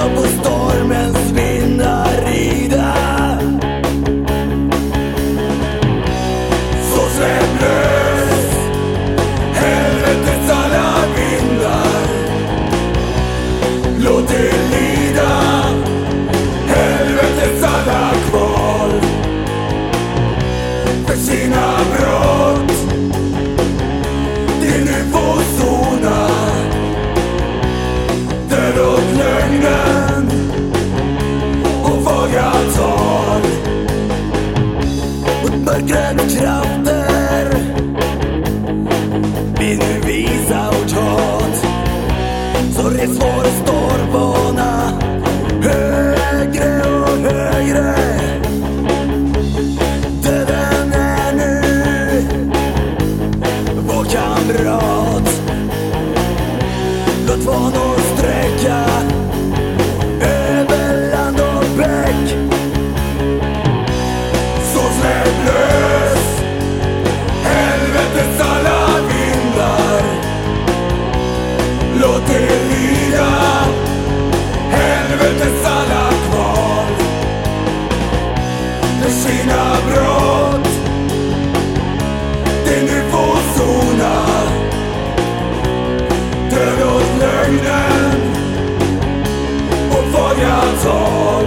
Stop, stop. mörkröda krafter vill nu visa vårt hat. Så res vår stormbana högre och högre. Döden är nu vår kamrat. Låt vara at all.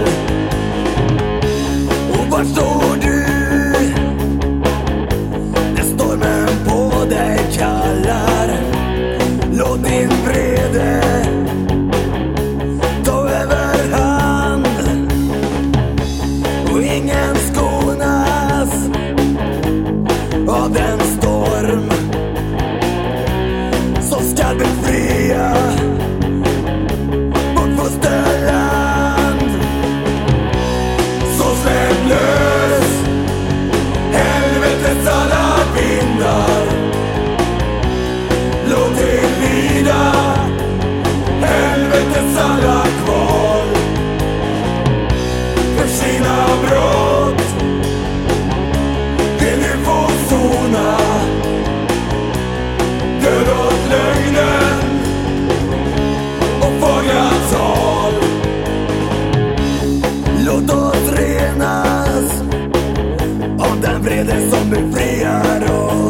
me free at all.